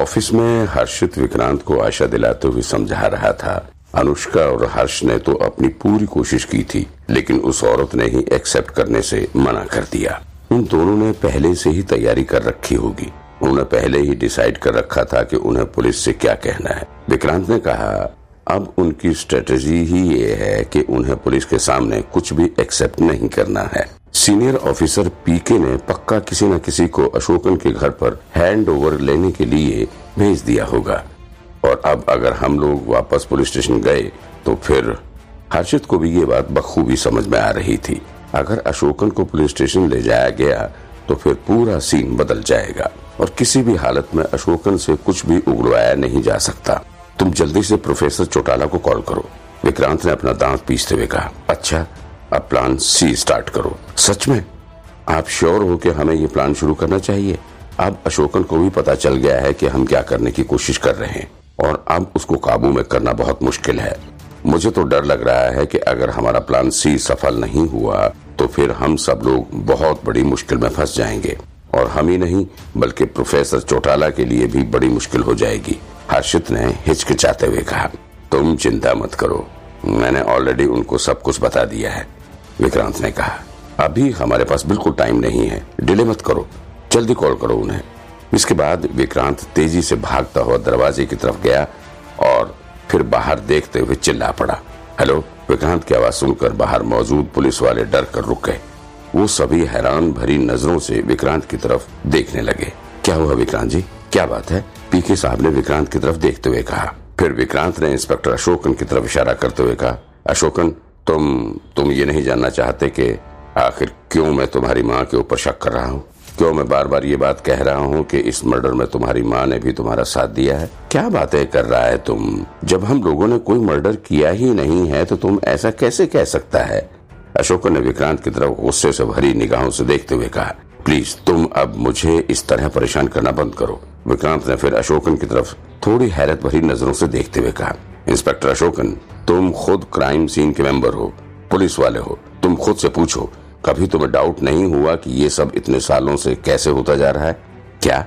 Office में हर्षित विक्रांत को आशा दिलाते हुए समझा रहा था। अनुष्का और हर्ष ने तो अपनी पूरी कोशिश की थी, लेकिन उस औरत ने ही एक्सेप्ट करने से मना कर दिया। उन दोनों ने पहले से ही तैयारी कर रखी होगी। उन्होंने पहले ही डिसाइड कर रखा था कि उन्हें पुलिस से क्या कहना है। विक्रांत ने कहा, अब उनकी स्ट्रेटेजी ही ये है कि उन्हें पुलिस के सामने कुछ भी एक्सेप्ट नहीं करना है। सीनियर ऑफिसर पीके ने पक्का किसी न किसी को अशोकन के घर पर हैंड ओवर लेने के लिए भेज दिया होगा। और अब अगर हम लोग वापस पुलिस स्टेशन गए तो फिर हर्षित को भी ये बात बखूबी समझ में आ रही थी। अगर अशोकन को पुलिस स्टेशन ले जाया गया तो फिर पूरा सीन बदल जाएगा। और किसी भी हालत में अशोकन से कुछ भी उगड़वाया नहीं जा सकता। तुम जल्दी से प्रोफेसर चौटाला को कॉल करो। विक्रांत ने अपना दांत पीसते हुए कहा अच्छा अब प्लान सी स्टार्ट करो। सच में, आप श्योर हो कि हमें ये प्लान शुरू करना चाहिए? अब अशोकन को भी पता चल गया है कि हम क्या करने की कोशिश कर रहे हैं, और अब उसको काबू में करना बहुत मुश्किल है। मुझे तो डर लग रहा है कि अगर हमारा प्लान सी सफल नहीं हुआ तो फिर हम सब लोग बहुत बड़ी मुश्किल में फंस जाएँगे। और हम ही नहीं, बल्कि प्रोफेसर चौटाला के लिए भी बड़ी मुश्किल हो जाएगी। हर्षित ने हिचकिचाते हुए कहा, तुम चिंता मत करो। मैंने ऑलरेडी उनको सब कुछ बता दिया है। विक्रांत ने कहा, अभी हमारे पास बिल्कुल टाइम नहीं है। डिले मत करो। जल्दी कॉल करो उन्हें. इसके बाद विक्रांत तेज़ी से भागता हुआ दरवाजे की तरफ़ गया और फिर बाहर देखते हुए चिल्ला पड़ा। हेलो? विक्रांत की आवाज़ सुनकर बाहर मौजूद पुलिस वाले डर कर रुक गए। वो सभी हैरान भरी नज़रों से विक्रांत की तरफ़ देखने लगे। क्या हुआ विक्रांत जी? क्या बात है? पीके साहब ने विक्रांत की तरफ़ देखते हुए कहा। फिर विक्रांत ने इंस्पेक्टर अशोकन की तरफ़ इशारा करते हुए कहा, अशोकन तुम तुम ये नहीं जानना चाहते कि आखिर क्यों मैं तुम्हारी माँ के ऊपर शक कर रहा हूँ? क्यों मैं बार बार ये बात कह रहा हूँ कि इस मर्डर में तुम्हारी माँ ने भी तुम्हारा साथ दिया है? क्या बातें कर रहा है तुम? जब हम लोगों ने कोई मर्डर किया ही नहीं है तो तुम ऐसा कैसे कह सकता है? अशोक ने विक्रांत की तरफ़ गुस्से से भरी निगाहों से देखते हुए कहा, प्लीज़, तुम अब मुझे इस तरह परेशान करना बंद करो। विक्रांत ने फिर अशोकन की तरफ़ थोड़ी हैरत भरी नज़रों से देखते हुए कहा, इंस्पेक्टर अशोकन, तुम खुद क्राइम सीन के मेंबर हो, पुलिस वाले हो। तुम खुद से पूछो, कभी तुम्हें डाउट नहीं हुआ कि ये सब इतने सालों से कैसे होता जा रहा है? क्या?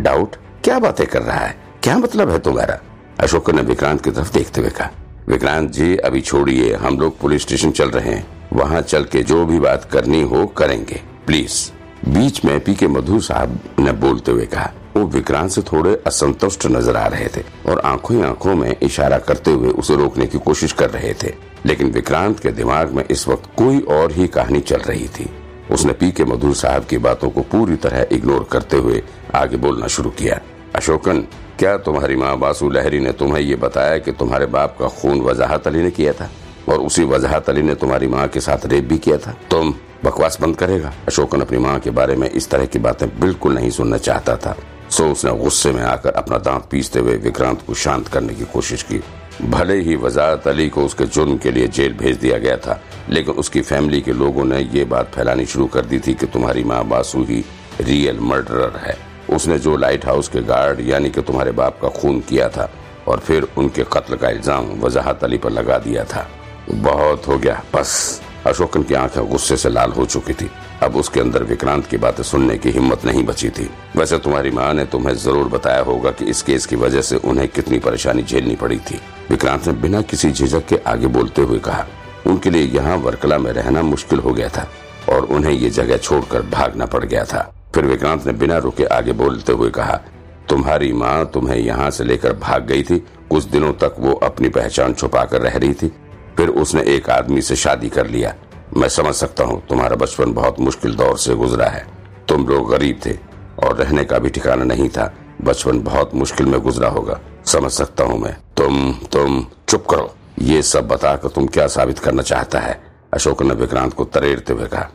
डाउट? क्या बातें कर रहा है? क्या मतलब है तुम्हारा? अशोकन ने विक्रांत की तरफ़ देखते हुए कहा, विक्रांत जी, अभी छोड़िए, हम लोग पुलिस स्टेशन चल रहे हैं। वहाँ चल के जो भी बात करनी हो, करेंगे। प्लीज़। बीच में पी के मधु साहब ने बोलते हुए कहा, वो विक्रांत से थोड़े असंतुष्ट नज़र आ रहे थे और आँखों ही आँखों में इशारा करते हुए उसे रोकने की कोशिश कर रहे थे। लेकिन विक्रांत के दिमाग में इस वक्त कोई और ही कहानी चल रही थी। उसने पी के मधुर साहब की बातों को पूरी तरह इग्नोर करते हुए आगे बोलना शुरू किया, अशोकन, क्या तुम्हारी माँ बासु लहरी ने तुम्हें ये बताया कि तुम्हारे बाप का खून वजाहत अली ने किया था? और उसी वजाहत अली ने तुम्हारी माँ के साथ रेप भी किया था। तुम बकवास बंद करेगा। अशोकन अपनी माँ के बारे में इस तरह की बातें बिल्कुल नहीं सुनना चाहता था। सो उसने गुस्से में आकर अपना दांत पीसते हुए विक्रांत को शांत करने की कोशिश की। भले ही वजारत अली को उसके जुर्म के लिए जेल भेज दिया गया था, लेकिन उसकी फैमिली के लोगों ने ये बात फैलानी शुरू कर दी थी कि तुम्हारी माँ बासु ही रियल मर्डरर है। उसने जो लाइट हाउस के गार्ड, यानी कि तुम्हारे बाप का खून किया था, और फिर उनके कत्ल का इल्ज़ाम वजाहत अली पर लगा दिया था। बहुत हो गया। बस, अशोकन की आँखें गुस्से से लाल हो चुकी थी। अब उसके अंदर विक्रांत की बातें सुनने की हिम्मत नहीं बची थी। वैसे तुम्हारी माँ ने तुम्हें ज़रूर बताया होगा कि इस केस की वजह से उन्हें कितनी परेशानी झेलनी पड़ी थी। विक्रांत ने बिना किसी झिझक के आगे बोलते हुए कहा, उनके लिए यहाँ वर्कला में रहना मुश्किल हो गया था और उन्हें ये जगह छोड़कर भागना पड़ गया था। फिर विक्रांत ने बिना रुके आगे बोलते हुए कहा, तुम्हारी माँ तुम्हें यहाँ से लेकर भाग गई थी। कुछ दिनों तक वो अपनी पहचान छुपा कर रह रही थी। फिर उसने एक आदमी से शादी कर लिया। मैं समझ सकता हूँ, तुम्हारा बचपन बहुत मुश्किल दौर से गुजरा है। तुम लोग गरीब थे और रहने का भी ठिकाना नहीं था। बचपन बहुत मुश्किल में गुजरा होगा। समझ सकता हूँ मैं। तुम तुम, चुप करो। ये सब बताकर तुम क्या साबित करना चाहता है? अशोक ने विक्रांत को तरेरते हुए कहा।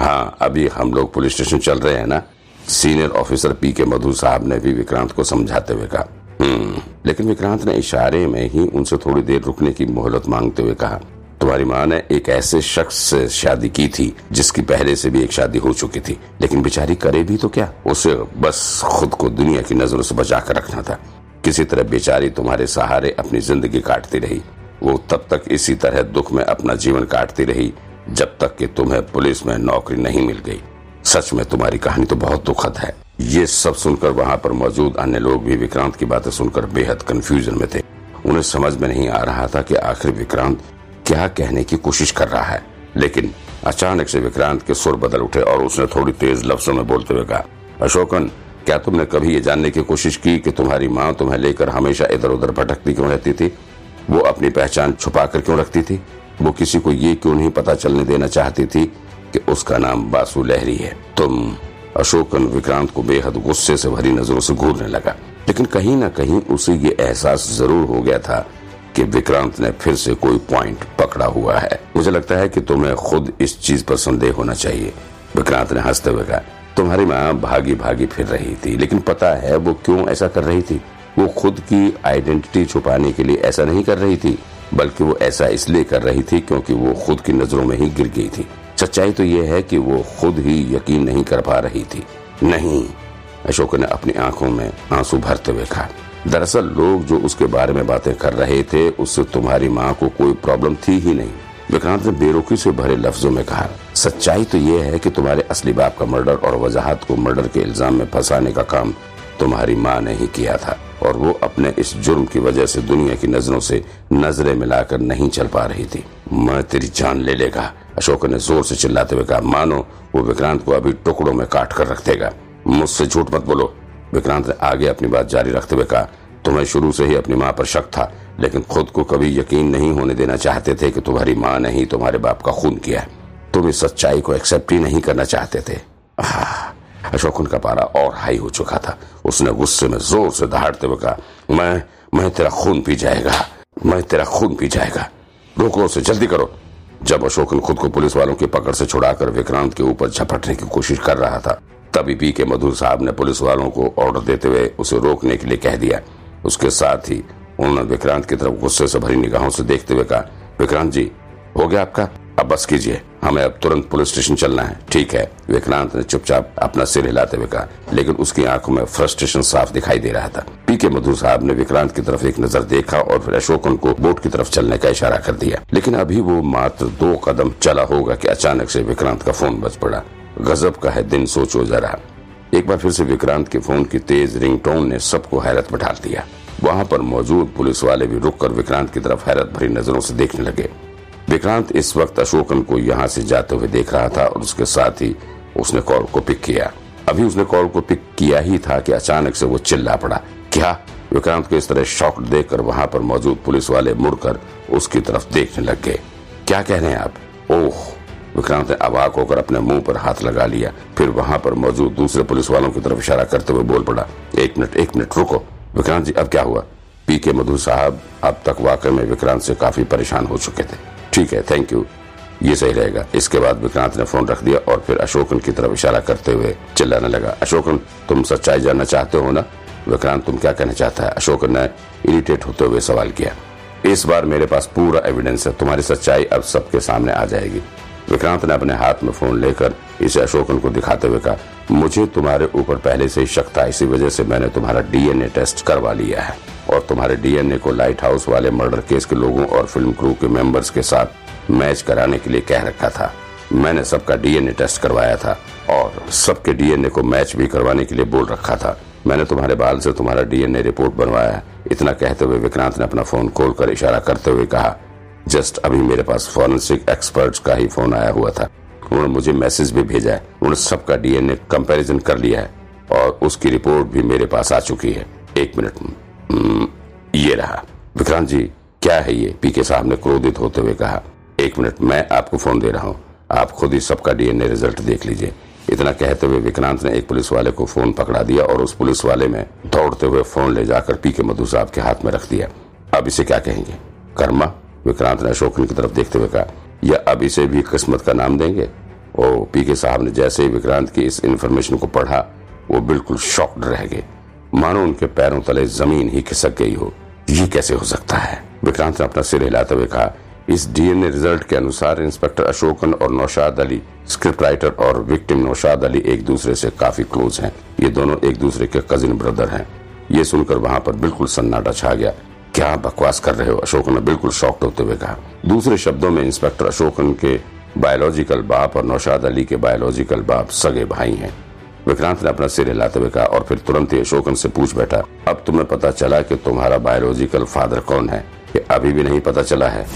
हाँ अभी हम लोग पुलिस स्टेशन चल रहे हैं ना? सीनियर ऑफिसर पी के मधु साहब ने भी विक्रांत को समझाते हुए कहा। हम्म लेकिन विक्रांत ने इशारे में ही उनसे थोड़ी देर रुकने की मोहलत मांगते हुए कहा, तुम्हारी माँ ने एक ऐसे शख्स से शादी की थी, जिसकी पहले से भी एक शादी हो चुकी थी, लेकिन बेचारी करे भी तो क्या? उसे बस खुद को दुनिया की नज़रों से बचा कर रखना था। किसी तरह बेचारी तुम्हारे सहारे अपनी ज़िंदगी काटती रही। वो तब तक इसी तरह दुख में अपना जीवन काटती रही, जब तक कि तुम्हें पुलिस में नौकरी नहीं मिल गई। सच में तुम्हारी कहानी तो बहुत दुखद है। ये सब सुनकर वहाँ पर मौजूद अन्य लोग भी विक्रांत की बातें सुनकर बेहद कंफ्यूजन में थे। उन्हें समझ में नहीं आ रहा था कि आखिर विक्रांत क्या कहने की कोशिश कर रहा है। लेकिन अचानक से विक्रांत के सुर बदल उठे और उसने थोड़ी तेज लफ्जों में बोलते हुए कहा, अशोकन, क्या तुमने कभी ये जानने की कोशिश की कि तुम्हारी माँ तुम्हें लेकर हमेशा इधर उधर भटकती क्यों रहती थी? वो अपनी पहचान छुपा कर क्यों रखती थी? वो किसी को ये क्यों नहीं पता चलने देना चाहती थी कि उसका नाम बासु लहरी है? तुम अशोकन विक्रांत को बेहद गुस्से से भरी नज़रों से घूरने लगा। लेकिन कहीं ना कहीं उसे ये एहसास ज़रूर हो गया था कि विक्रांत ने फिर से कोई पॉइंट पकड़ा हुआ है। मुझे लगता है कि तुम्हें खुद इस चीज़ पर संदेह होना चाहिए। विक्रांत ने हँसते हुए कहा, तुम्हारी माँ भागी भागी फिर रही थी, लेकिन पता है वो क्यों ऐसा कर रही थी? वो खुद की आइडेंटिटी छुपाने के लिए ऐसा नहीं कर रही थी, बल्कि वो ऐसा इसलिए कर रही थी क्योंकि वो खुद की नज़रों में ही गिर गई थी। सच्चाई तो यह है कि वो खुद ही यकीन नहीं कर पा रही थी। नहीं, अशोक ने अपनी आँखों में आँसू भरते हुए कहा, दरअसल लोग जो उसके बारे में बातें कर रहे थे, उससे तुम्हारी माँ को कोई प्रॉब्लम थी ही नहीं। विक्रांत ने बेरुखी से भरे लफ्जों में कहा, सच्चाई तो ये है कि तुम्हारे असली बाप का मर्डर और वजाहत को मर्डर के इल्ज़ाम में फंसाने का काम तुम्हारी माँ ने ही किया था। और वो अपने इस जुर्म की वजह से दुनिया की नज़रों से नज़रें मिलाकर नहीं चल पा रही थी। मैं तेरी जान ले लेगा। अशोक ने ज़ोर से चिल्लाते हुए कहा, मानो वो विक्रांत को अभी टुकड़ों में काट कर रख देगा। मुझसे झूठ मत बोलो। विक्रांत ने आगे अपनी बात जारी रखते हुए कहा, तुम्हें शुरू से ही अपनी माँ पर शक था, लेकिन खुद को कभी यकीन नहीं होने देना चाहते थे कि तुम्हारी माँ ने ही तुम्हारे बाप का खून किया तुम इस सच्चाई को एक्सेप्ट ही नहीं करना चाहते थे। अशोकन का पारा और हाई हो चुका था। उसने गुस्से में ज़ोर से दहाड़ते हुए कहा, मैं मैं तेरा खून पी जाएगा, मैं तेरा खून पी जाएगा। रोको उसे, जल्दी करो। जब अशोकन खुद को पुलिस वालों की पकड़ से छुड़ाकर विक्रांत के ऊपर झपटने की कोशिश कर रहा था, तभी पी के मधुर साहब ने पुलिस वालों को ऑर्डर देते हुए उसे रोकने के लिए कह दिया। उसके साथ ही उन्होंने विक्रांत की तरफ़ गुस्से से भरी निगाहों से देखते हुए कहा, विक्रांत जी, हो गया आपका? अब बस कीजिए। हमें अब तुरंत पुलिस स्टेशन चलना है। ठीक है विक्रांत ने चुपचाप अपना सिर हिलाते हुए कहा, लेकिन उसकी आँखों में फ्रस्ट्रेशन साफ़ दिखाई दे रहा था। पी के मधुर साहब ने विक्रांत की तरफ़ एक नज़र देखा और फिर अशोकन को बोट की तरफ़ चलने का इशारा कर दिया। लेकिन अभी वो मात्र दो कदम चला होगा की अचानक से विक्रांत का फ़ोन बज पड़ा। गजब का है, दिन सोचो जरा। एक बार फिर से विक्रांत के फ़ोन की तेज रिंगटोन ने सबको हैरत डाल दिया। वहाँ पर मौजूद पुलिस वाले भी रुककर विक्रांत की तरफ़ हैरत भरी नज़रों से देखने लगे। विक्रांत इस वक्त अशोकन को यहाँ से जाते हुए देख रहा था और उसके साथ ही उसने कॉल को पिक किया। अभी उसने कॉल को पिक किया ही था कि अचानक से वो चिल्ला पड़ा। क्या? विक्रांत को इस तरह शॉक देखकर वहाँ पर मौजूद पुलिस वाले मुड़कर उसकी तरफ़ देखने लग गए। क्या कह रहे हैं आप? ओह! विक्रांत ने अवाक होकर अपने मुँह पर हाथ लगा लिया। फिर वहाँ पर मौजूद दूसरे पुलिस वालों की तरफ़ इशारा करते हुए बोल पड़ा, एक मिनट एक मिनट, रुको। विक्रांत जी, अब क्या हुआ? पी के मधु साहब अब तक वाकई में विक्रांत से काफ़ी परेशान हो चुके थे। ठीक है थैंक यू ये सही रहेगा। इसके बाद विक्रांत ने फ़ोन रख दिया और फिर अशोकन की तरफ़ इशारा करते हुए चिल्लाने लगा। अशोकन, तुम सच्चाई जानना चाहते हो ना? विक्रांत, तुम क्या कहना चाहता है? अशोकन ने इरिटेट होते हुए सवाल किया। इस बार मेरे पास पूरा एविडेंस है। तुम्हारी सच्चाई अब सबके सामने आ जाएगी। विक्रांत ने अपने हाथ में फ़ोन लेकर इसे अशोकन को दिखाते हुए कहा, मुझे तुम्हारे ऊपर पहले से ही शक था, इसी वजह से मैंने तुम्हारा डीएनए टेस्ट करवा लिया है और तुम्हारे डीएनए को लाइट हाउस वाले मर्डर केस के लोगों और फ़िल्म क्रू के मेंबर्स के साथ मैच कराने के लिए कह रखा था। मैंने सबका डीएनए टेस्ट करवाया था और सबके डीएनए को मैच भी करवाने के लिए बोल रखा था। मैंने तुम्हारे बाल से तुम्हारा डीएनए रिपोर्ट बनवाया इतना कहते हुए विक्रांत ने अपना फ़ोन खोलकर इशारा करते हुए कहा जस्ट अभी मेरे पास फॉरेंसिक एक्सपर्ट्स का ही फ़ोन आया हुआ था। उन्होंने मुझे मैसेज भी भेजा है। उन्होंने सबका डीएनए कंपैरिजन कर लिया है और उसकी रिपोर्ट भी मेरे पास आ चुकी है। एक मिनट। हम्म, ये रहा। विक्रांत जी क्या है ये? पीके साहब ने क्रोधित होते हुए कहा एक मिनट मैं आपको फ़ोन दे रहा हूँ। आप खुद ही सबका डीएनए रिज़ल्ट देख लीजिए। इतना कहते हुए विक्रांत ने एक पुलिस वाले को फ़ोन पकड़ा दिया और उस पुलिस वाले में दौड़ते हुए फ़ोन ले जाकर पीके मधु साहब के हाथ में रख दिया। अब इसे क्या कहेंगे? कर्मा? विक्रांत ने अशोकन की तरफ़ देखते हुए कहा, या अब इसे भी किस्मत का नाम देंगे? ओ पीके साहब ने जैसे ही विक्रांत की इस इन्फॉर्मेशन को पढ़ा, वो बिल्कुल शॉक्ड रह गए। मानो उनके पैरों तले ज़मीन ही खिसक गई हो। ये कैसे हो सकता है? विक्रांत ने अपना सिर हिलाते हुए कहा, इस डीएनए रिज़ल्ट के अनुसार इंस्पेक्टर अशोकन और नौशाद अली स्क्रिप्ट राइटर और विक्टिम नौशाद अली एक दूसरे से काफ़ी क्लोज हैं। ये दोनों एक दूसरे के कजिन ब्रदर हैं। ये सुनकर वहाँ पर बिल्कुल सन्नाटा छा गया। क्या बकवास कर रहे हो? अशोक ने बिल्कुल शॉक्ट होते हुए कहा। दूसरे शब्दों में इंस्पेक्टर अशोकन के बायोलॉजिकल बाप और नौशाद अली के बायोलॉजिकल बाप सगे भाई हैं। विक्रांत ने अपना सिर हिलाते हुए कहा और फिर तुरंत ही अशोकन से पूछ बैठा, अब तुम्हें पता चला कि तुम्हारा बायोलॉजिकल फादर कौन है? ये अभी भी नहीं पता चला है।